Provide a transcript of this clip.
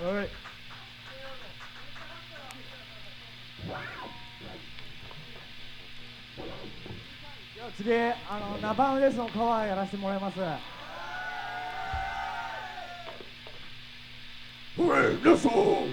はいじゃあ次あのナパームですのカバーやらせてもらいます。おい皆さん